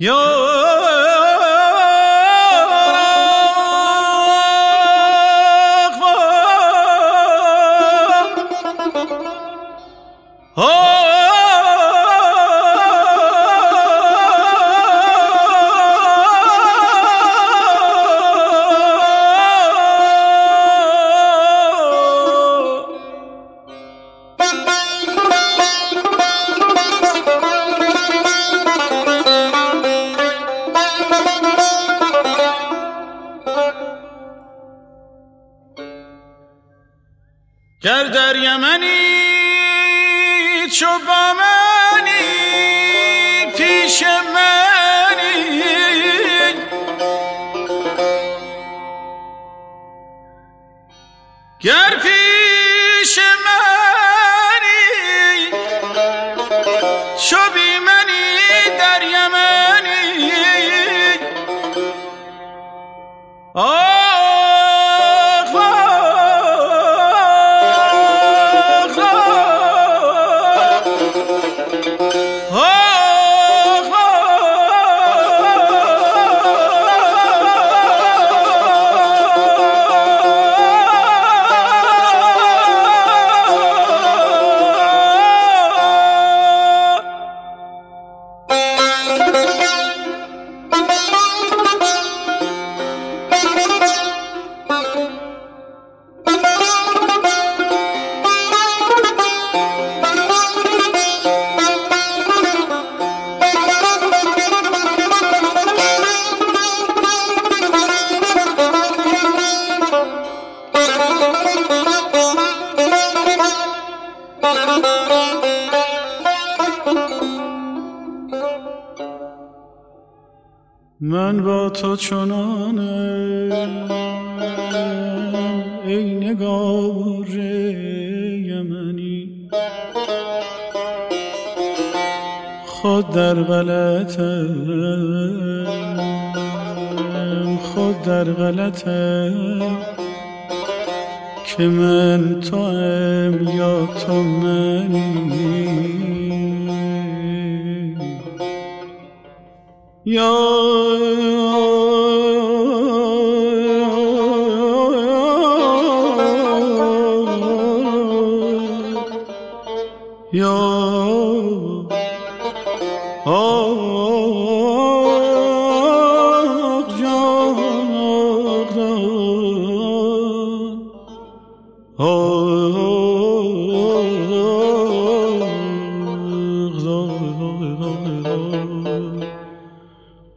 Yo گر در یمنی چو با منی پیش منی. گر پیش منی چو بی منی در یمنی. Oh. من با تو چنانم ای نگار یمنی خود در غلطم خود در غلطم. که من تو ام یا تو منی